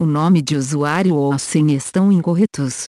o nome de usuário ou a senha estão incorretos.